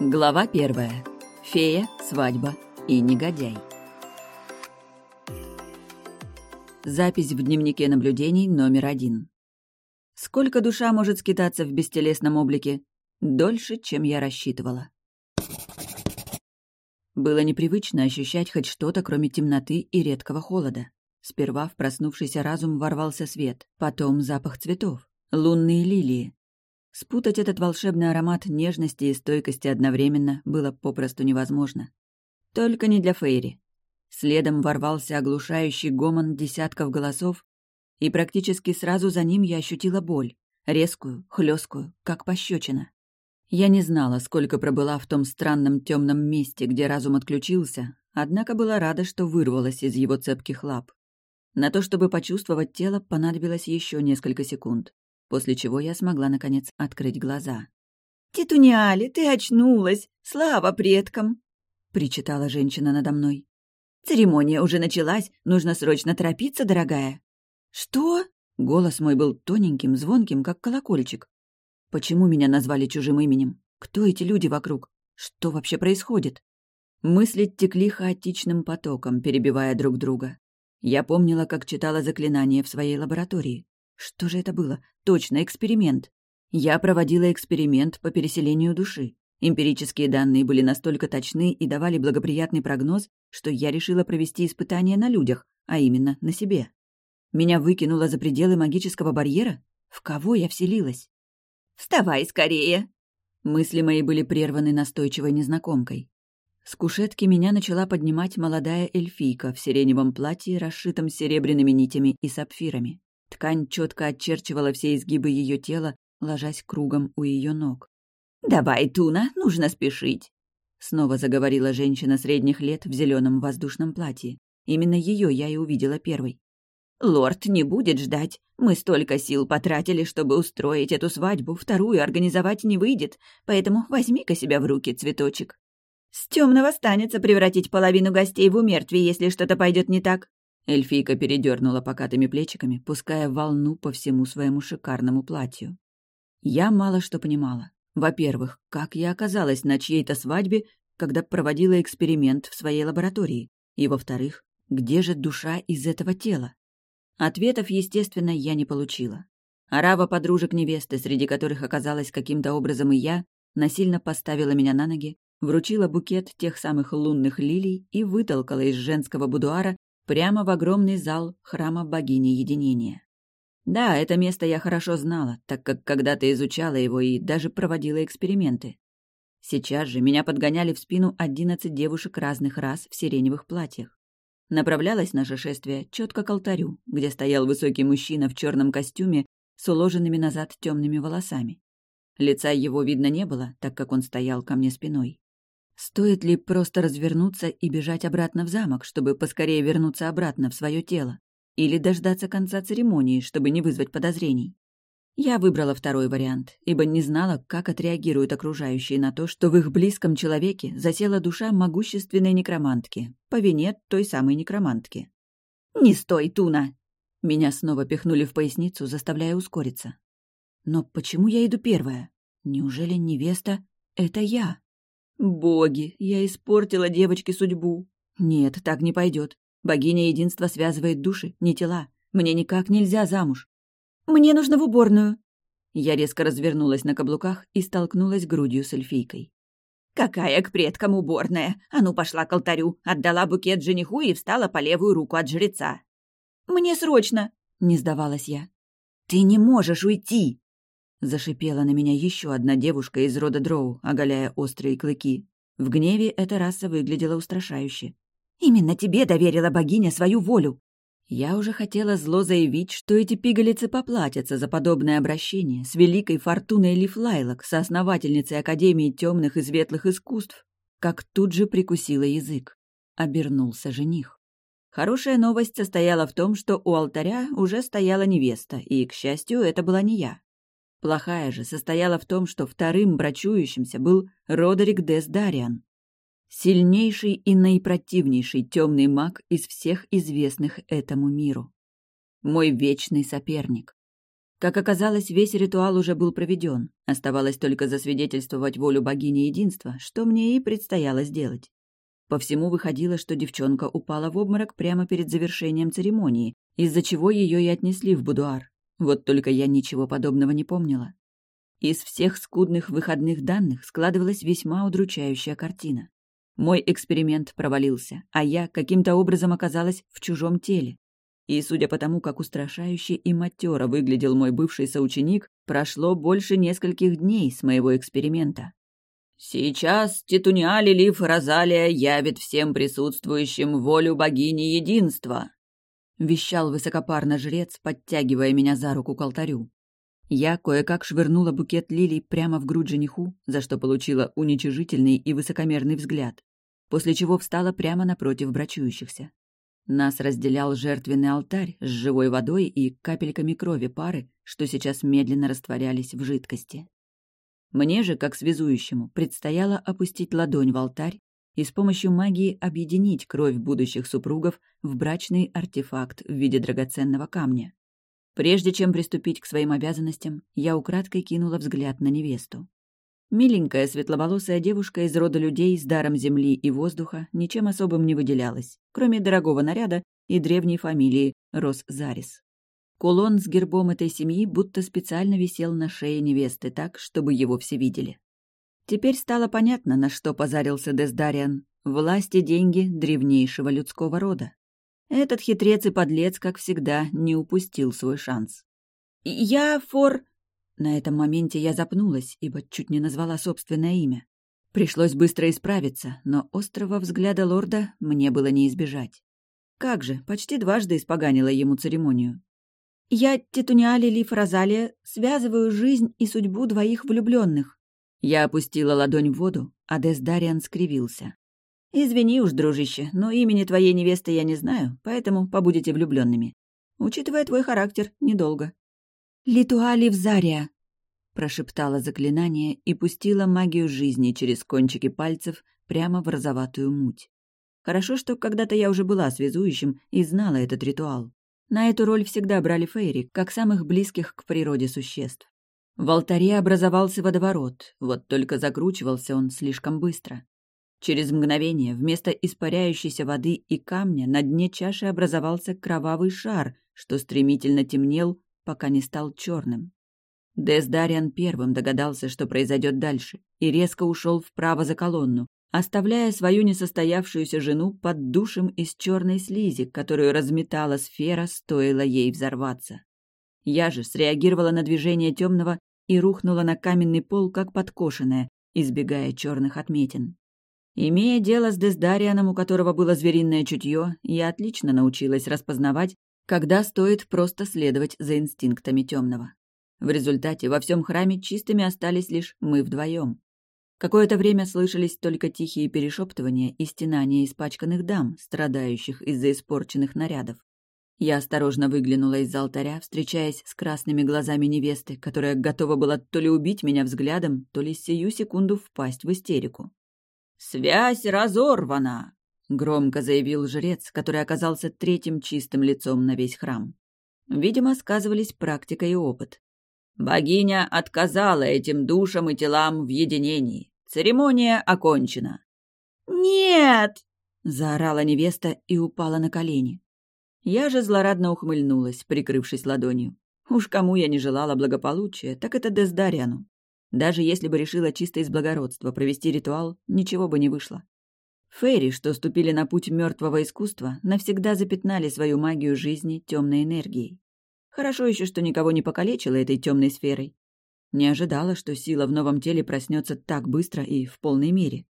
Глава первая. Фея, свадьба и негодяй. Запись в дневнике наблюдений номер один. Сколько душа может скитаться в бестелесном облике? Дольше, чем я рассчитывала. Было непривычно ощущать хоть что-то, кроме темноты и редкого холода. Сперва в проснувшийся разум ворвался свет, потом запах цветов, лунные лилии, Спутать этот волшебный аромат нежности и стойкости одновременно было попросту невозможно. Только не для Фейри. Следом ворвался оглушающий гомон десятков голосов, и практически сразу за ним я ощутила боль, резкую, хлесткую, как пощечина. Я не знала, сколько пробыла в том странном темном месте, где разум отключился, однако была рада, что вырвалась из его цепких лап. На то, чтобы почувствовать тело, понадобилось еще несколько секунд после чего я смогла, наконец, открыть глаза. «Титуняли, ты очнулась! Слава предкам!» — причитала женщина надо мной. «Церемония уже началась, нужно срочно торопиться, дорогая». «Что?» — голос мой был тоненьким, звонким, как колокольчик. «Почему меня назвали чужим именем? Кто эти люди вокруг? Что вообще происходит?» Мысли текли хаотичным потоком, перебивая друг друга. Я помнила, как читала заклинания в своей лаборатории. Что же это было? Точно, эксперимент. Я проводила эксперимент по переселению души. Эмпирические данные были настолько точны и давали благоприятный прогноз, что я решила провести испытание на людях, а именно на себе. Меня выкинуло за пределы магического барьера? В кого я вселилась? «Вставай скорее!» Мысли мои были прерваны настойчивой незнакомкой. С кушетки меня начала поднимать молодая эльфийка в сиреневом платье, расшитом серебряными нитями и сапфирами. Ткань четко очерчивала все изгибы ее тела, ложась кругом у ее ног. «Давай, Туна, нужно спешить!» Снова заговорила женщина средних лет в зеленом воздушном платье. Именно ее я и увидела первой. «Лорд не будет ждать. Мы столько сил потратили, чтобы устроить эту свадьбу, вторую организовать не выйдет, поэтому возьми-ка себя в руки, цветочек. С темного станется превратить половину гостей в умертвие, если что-то пойдет не так. Эльфийка передернула покатыми плечиками, пуская волну по всему своему шикарному платью. Я мало что понимала. Во-первых, как я оказалась на чьей-то свадьбе, когда проводила эксперимент в своей лаборатории? И во-вторых, где же душа из этого тела? Ответов, естественно, я не получила. Арава подружек невесты, среди которых оказалась каким-то образом и я, насильно поставила меня на ноги, вручила букет тех самых лунных лилий и вытолкала из женского будуара прямо в огромный зал храма богини единения. Да, это место я хорошо знала, так как когда-то изучала его и даже проводила эксперименты. Сейчас же меня подгоняли в спину одиннадцать девушек разных рас в сиреневых платьях. Направлялось наше шествие четко к алтарю, где стоял высокий мужчина в черном костюме с уложенными назад темными волосами. Лица его видно не было, так как он стоял ко мне спиной. Стоит ли просто развернуться и бежать обратно в замок, чтобы поскорее вернуться обратно в свое тело? Или дождаться конца церемонии, чтобы не вызвать подозрений? Я выбрала второй вариант, ибо не знала, как отреагируют окружающие на то, что в их близком человеке засела душа могущественной некромантки, по вине той самой некромантки. «Не стой, Туна!» Меня снова пихнули в поясницу, заставляя ускориться. Но почему я иду первая? Неужели невеста — это я? Боги, я испортила девочке судьбу. Нет, так не пойдет. Богиня единства связывает души, не тела. Мне никак нельзя замуж. Мне нужно в уборную. Я резко развернулась на каблуках и столкнулась грудью с эльфийкой. «Какая к предкам уборная? А ну, пошла к алтарю, отдала букет жениху и встала по левую руку от жреца». «Мне срочно!» — не сдавалась я. «Ты не можешь уйти!» Зашипела на меня еще одна девушка из рода Дроу, оголяя острые клыки. В гневе эта раса выглядела устрашающе. «Именно тебе доверила богиня свою волю!» Я уже хотела зло заявить, что эти пигалицы поплатятся за подобное обращение с великой Фортуной Лифлайлок, соосновательницей Академии темных и светлых искусств, как тут же прикусила язык. Обернулся жених. Хорошая новость состояла в том, что у алтаря уже стояла невеста, и, к счастью, это была не я. Плохая же состояла в том, что вторым брачующимся был Родерик Дес Дариан. Сильнейший и наипротивнейший темный маг из всех известных этому миру. Мой вечный соперник. Как оказалось, весь ритуал уже был проведен. Оставалось только засвидетельствовать волю богини единства, что мне и предстояло сделать. По всему выходило, что девчонка упала в обморок прямо перед завершением церемонии, из-за чего ее и отнесли в будуар. Вот только я ничего подобного не помнила. Из всех скудных выходных данных складывалась весьма удручающая картина. Мой эксперимент провалился, а я каким-то образом оказалась в чужом теле. И, судя по тому, как устрашающе и матёро выглядел мой бывший соученик, прошло больше нескольких дней с моего эксперимента. «Сейчас Титуниа Лилиф Розалия явит всем присутствующим волю богини единства», — вещал высокопарно жрец, подтягивая меня за руку к алтарю. Я кое-как швырнула букет лилий прямо в грудь жениху, за что получила уничижительный и высокомерный взгляд, после чего встала прямо напротив брачующихся. Нас разделял жертвенный алтарь с живой водой и капельками крови пары, что сейчас медленно растворялись в жидкости. Мне же, как связующему, предстояло опустить ладонь в алтарь и с помощью магии объединить кровь будущих супругов в брачный артефакт в виде драгоценного камня. Прежде чем приступить к своим обязанностям, я украдкой кинула взгляд на невесту. Миленькая светловолосая девушка из рода людей с даром земли и воздуха ничем особым не выделялась, кроме дорогого наряда и древней фамилии Росзарис. Кулон с гербом этой семьи будто специально висел на шее невесты так, чтобы его все видели. Теперь стало понятно, на что позарился Дездариан. Власть и деньги древнейшего людского рода. Этот хитрец и подлец, как всегда, не упустил свой шанс. «Я Фор...» На этом моменте я запнулась, ибо чуть не назвала собственное имя. Пришлось быстро исправиться, но острого взгляда лорда мне было не избежать. Как же, почти дважды испоганила ему церемонию. «Я, Титуниали Лиф Розалия, связываю жизнь и судьбу двоих влюбленных. Я опустила ладонь в воду, а Дездариан скривился. «Извини уж, дружище, но имени твоей невесты я не знаю, поэтому побудете влюбленными. Учитывая твой характер, недолго». «Литуали в Зария!» — прошептала заклинание и пустила магию жизни через кончики пальцев прямо в розоватую муть. Хорошо, что когда-то я уже была связующим и знала этот ритуал. На эту роль всегда брали фейри, как самых близких к природе существ. В алтаре образовался водоворот, вот только закручивался он слишком быстро. Через мгновение вместо испаряющейся воды и камня на дне чаши образовался кровавый шар, что стремительно темнел пока не стал черным. Дездариан первым догадался, что произойдет дальше, и резко ушел вправо за колонну, оставляя свою несостоявшуюся жену под душем из черной слизи, которую разметала сфера, стоило ей взорваться. Я же среагировала на движение темного и рухнула на каменный пол, как подкошенная, избегая черных отметин. Имея дело с Дездарианом, у которого было звериное чутье, я отлично научилась распознавать, когда стоит просто следовать за инстинктами темного. В результате во всем храме чистыми остались лишь мы вдвоем. Какое-то время слышались только тихие перешептывания и стенания испачканных дам, страдающих из-за испорченных нарядов. Я осторожно выглянула из-за алтаря, встречаясь с красными глазами невесты, которая готова была то ли убить меня взглядом, то ли сию секунду впасть в истерику. «Связь разорвана!» громко заявил жрец, который оказался третьим чистым лицом на весь храм. Видимо, сказывались практика и опыт. Богиня отказала этим душам и телам в единении. Церемония окончена. «Нет!» — заорала невеста и упала на колени. Я же злорадно ухмыльнулась, прикрывшись ладонью. Уж кому я не желала благополучия, так это Дездариану. Даже если бы решила чисто из благородства провести ритуал, ничего бы не вышло. Фейри, что ступили на путь мертвого искусства, навсегда запятнали свою магию жизни темной энергией. Хорошо еще, что никого не покалечило этой темной сферой. Не ожидала, что сила в новом теле проснется так быстро и в полной мере.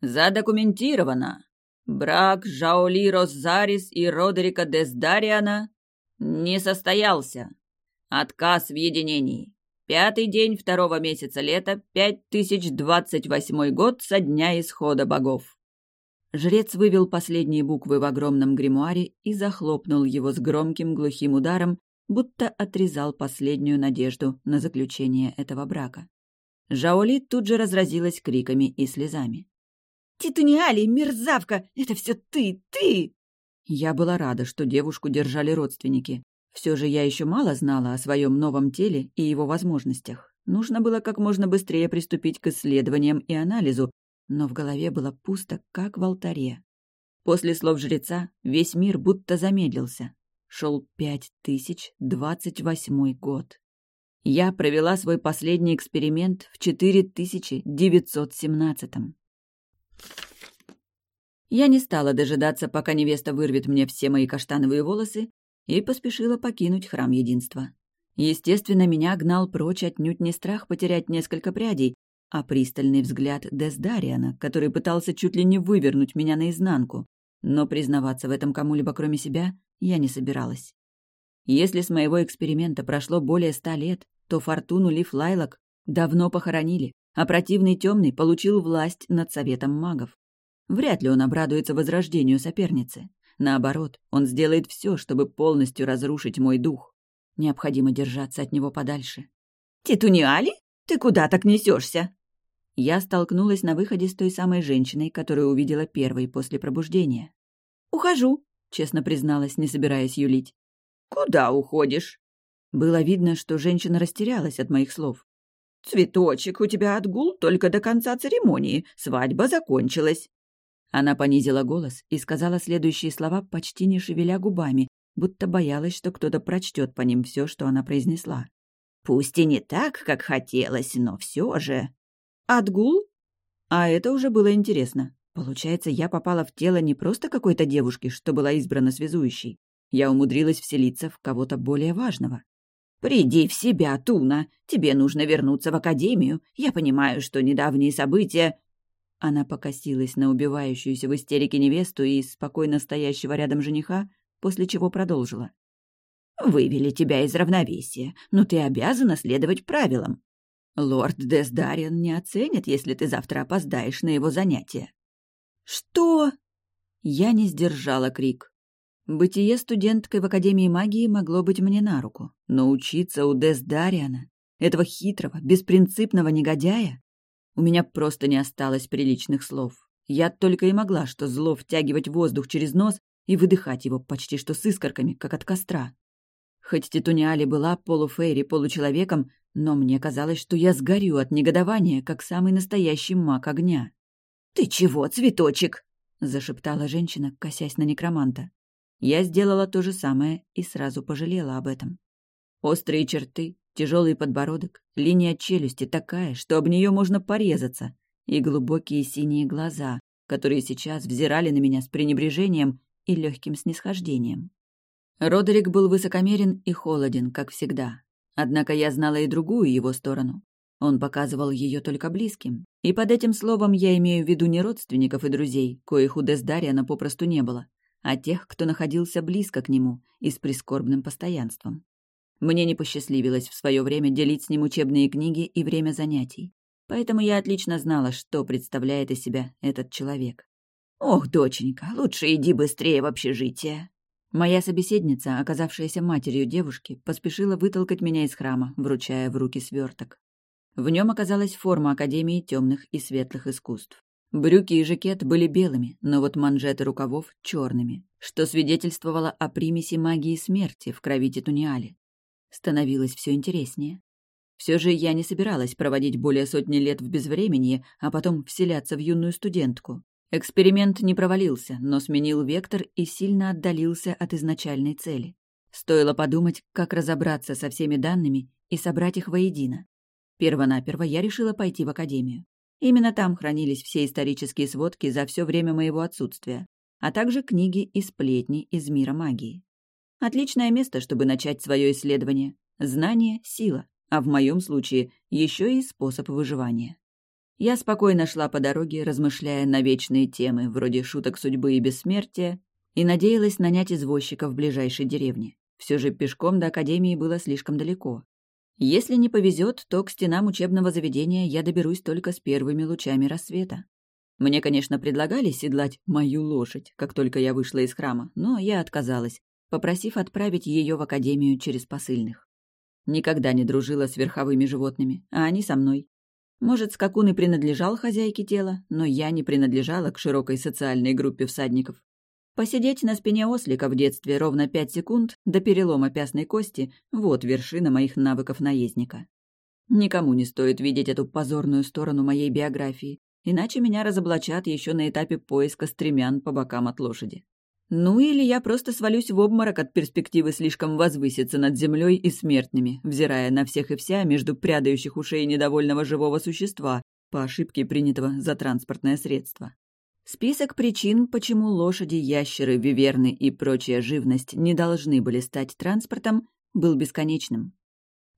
«Задокументировано! Брак Жаоли Розарис и Родерика Дездариана не состоялся. Отказ в единении. Пятый день второго месяца лета, 5028 год со дня исхода богов. Жрец вывел последние буквы в огромном гримуаре и захлопнул его с громким глухим ударом, будто отрезал последнюю надежду на заключение этого брака. Жаоли тут же разразилась криками и слезами. «Титуниали, мерзавка! Это все ты, ты!» Я была рада, что девушку держали родственники. Все же я еще мало знала о своем новом теле и его возможностях. Нужно было как можно быстрее приступить к исследованиям и анализу, но в голове было пусто, как в алтаре. После слов жреца весь мир будто замедлился. Шел пять тысяч двадцать восьмой год. Я провела свой последний эксперимент в 4917-м. Я не стала дожидаться, пока невеста вырвет мне все мои каштановые волосы, и поспешила покинуть храм единства. Естественно, меня гнал прочь отнюдь не страх потерять несколько прядей, а пристальный взгляд Дездариана, который пытался чуть ли не вывернуть меня наизнанку. Но признаваться в этом кому-либо кроме себя я не собиралась. Если с моего эксперимента прошло более ста лет, то фортуну Лив Лайлок давно похоронили, а противный темный получил власть над советом магов. Вряд ли он обрадуется возрождению соперницы. Наоборот, он сделает все, чтобы полностью разрушить мой дух. Необходимо держаться от него подальше. «Титуниали? Ты куда так несешься? Я столкнулась на выходе с той самой женщиной, которую увидела первой после пробуждения. «Ухожу», — честно призналась, не собираясь юлить. «Куда уходишь?» Было видно, что женщина растерялась от моих слов. «Цветочек, у тебя отгул только до конца церемонии. Свадьба закончилась». Она понизила голос и сказала следующие слова, почти не шевеля губами, будто боялась, что кто-то прочтет по ним все, что она произнесла. «Пусть и не так, как хотелось, но все же...» «Отгул?» А это уже было интересно. Получается, я попала в тело не просто какой-то девушки, что была избрана связующей. Я умудрилась вселиться в кого-то более важного. «Приди в себя, Туна. Тебе нужно вернуться в академию. Я понимаю, что недавние события...» Она покосилась на убивающуюся в истерике невесту и спокойно стоящего рядом жениха, после чего продолжила. «Вывели тебя из равновесия, но ты обязана следовать правилам. Лорд Десдариан не оценит, если ты завтра опоздаешь на его занятия». «Что?» Я не сдержала крик. Бытие студенткой в Академии магии могло быть мне на руку, но учиться у Дес Дариана, этого хитрого, беспринципного негодяя, у меня просто не осталось приличных слов. Я только и могла что зло втягивать воздух через нос и выдыхать его почти что с искорками, как от костра. Хоть Титуниали была полуфейри, получеловеком, но мне казалось, что я сгорю от негодования, как самый настоящий маг огня. «Ты чего, цветочек?» — зашептала женщина, косясь на некроманта. Я сделала то же самое и сразу пожалела об этом. Острые черты, тяжелый подбородок, линия челюсти такая, что об нее можно порезаться, и глубокие синие глаза, которые сейчас взирали на меня с пренебрежением и легким снисхождением. Родерик был высокомерен и холоден, как всегда. Однако я знала и другую его сторону. Он показывал ее только близким. И под этим словом я имею в виду не родственников и друзей, коих у Дездариана попросту не было, а тех, кто находился близко к нему и с прискорбным постоянством. Мне не посчастливилось в свое время делить с ним учебные книги и время занятий, поэтому я отлично знала, что представляет из себя этот человек. «Ох, доченька, лучше иди быстрее в общежитие!» Моя собеседница, оказавшаяся матерью девушки, поспешила вытолкать меня из храма, вручая в руки сверток. В нем оказалась форма Академии темных и светлых искусств. Брюки и жакет были белыми, но вот манжеты рукавов — черными, что свидетельствовало о примеси магии смерти в крови Титуниали. Становилось все интереснее. Все же я не собиралась проводить более сотни лет в безвременье, а потом вселяться в юную студентку. Эксперимент не провалился, но сменил вектор и сильно отдалился от изначальной цели. Стоило подумать, как разобраться со всеми данными и собрать их воедино. Первонаперво я решила пойти в академию. Именно там хранились все исторические сводки за все время моего отсутствия, а также книги и сплетни из мира магии. Отличное место, чтобы начать свое исследование. Знание — сила, а в моем случае еще и способ выживания. Я спокойно шла по дороге, размышляя на вечные темы, вроде шуток судьбы и бессмертия, и надеялась нанять извозчика в ближайшей деревне. Все же пешком до академии было слишком далеко. Если не повезет, то к стенам учебного заведения я доберусь только с первыми лучами рассвета. Мне, конечно, предлагали седлать мою лошадь, как только я вышла из храма, но я отказалась, попросив отправить ее в академию через посыльных. Никогда не дружила с верховыми животными, а они со мной. Может, скакун и принадлежал хозяйке тела, но я не принадлежала к широкой социальной группе всадников. Посидеть на спине ослика в детстве ровно пять секунд до перелома пястной кости — вот вершина моих навыков наездника. Никому не стоит видеть эту позорную сторону моей биографии, иначе меня разоблачат еще на этапе поиска стремян по бокам от лошади. Ну или я просто свалюсь в обморок от перспективы слишком возвыситься над землей и смертными, взирая на всех и вся между прядающих ушей недовольного живого существа, по ошибке принятого за транспортное средство. Список причин, почему лошади, ящеры, виверны и прочая живность не должны были стать транспортом, был бесконечным.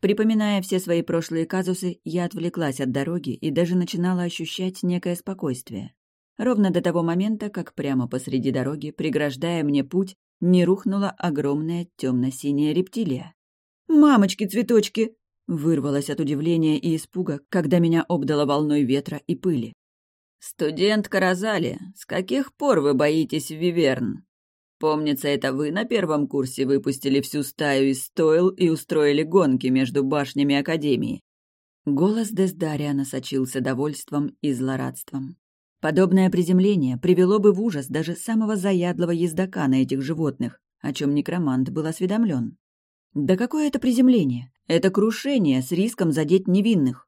Припоминая все свои прошлые казусы, я отвлеклась от дороги и даже начинала ощущать некое спокойствие. Ровно до того момента, как прямо посреди дороги, преграждая мне путь, не рухнула огромная темно-синяя рептилия. «Мамочки-цветочки!» Вырвалась от удивления и испуга, когда меня обдало волной ветра и пыли. «Студентка Розали, с каких пор вы боитесь Виверн? Помнится, это вы на первом курсе выпустили всю стаю из стойл и устроили гонки между башнями Академии». Голос Дездария насочился довольством и злорадством. Подобное приземление привело бы в ужас даже самого заядлого ездока на этих животных, о чем некромант был осведомлен. Да какое это приземление? Это крушение с риском задеть невинных.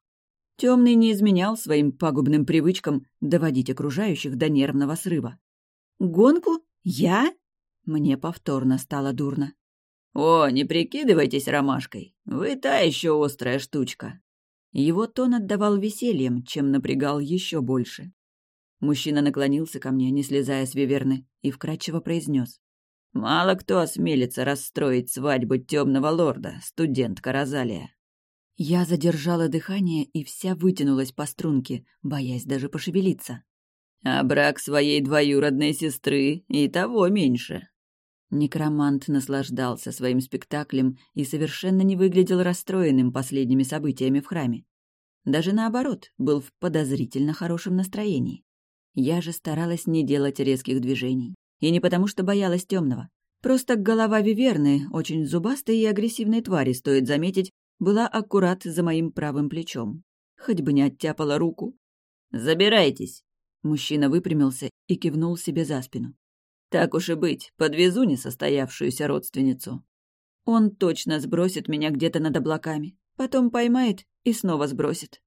Темный не изменял своим пагубным привычкам доводить окружающих до нервного срыва. «Гонку? Я?» Мне повторно стало дурно. «О, не прикидывайтесь ромашкой. Вы та еще острая штучка». Его тон отдавал весельем, чем напрягал еще больше. Мужчина наклонился ко мне, не слезая с виверны, и вкрадчиво произнес. «Мало кто осмелится расстроить свадьбу темного лорда, студентка Розалия». Я задержала дыхание и вся вытянулась по струнке, боясь даже пошевелиться. «А брак своей двоюродной сестры и того меньше». Некромант наслаждался своим спектаклем и совершенно не выглядел расстроенным последними событиями в храме. Даже наоборот, был в подозрительно хорошем настроении. Я же старалась не делать резких движений. И не потому, что боялась темного. Просто голова Виверны, очень зубастой и агрессивной твари, стоит заметить, была аккурат за моим правым плечом. Хоть бы не оттяпала руку. «Забирайтесь!» Мужчина выпрямился и кивнул себе за спину. «Так уж и быть, подвезу несостоявшуюся родственницу. Он точно сбросит меня где-то над облаками, потом поймает и снова сбросит.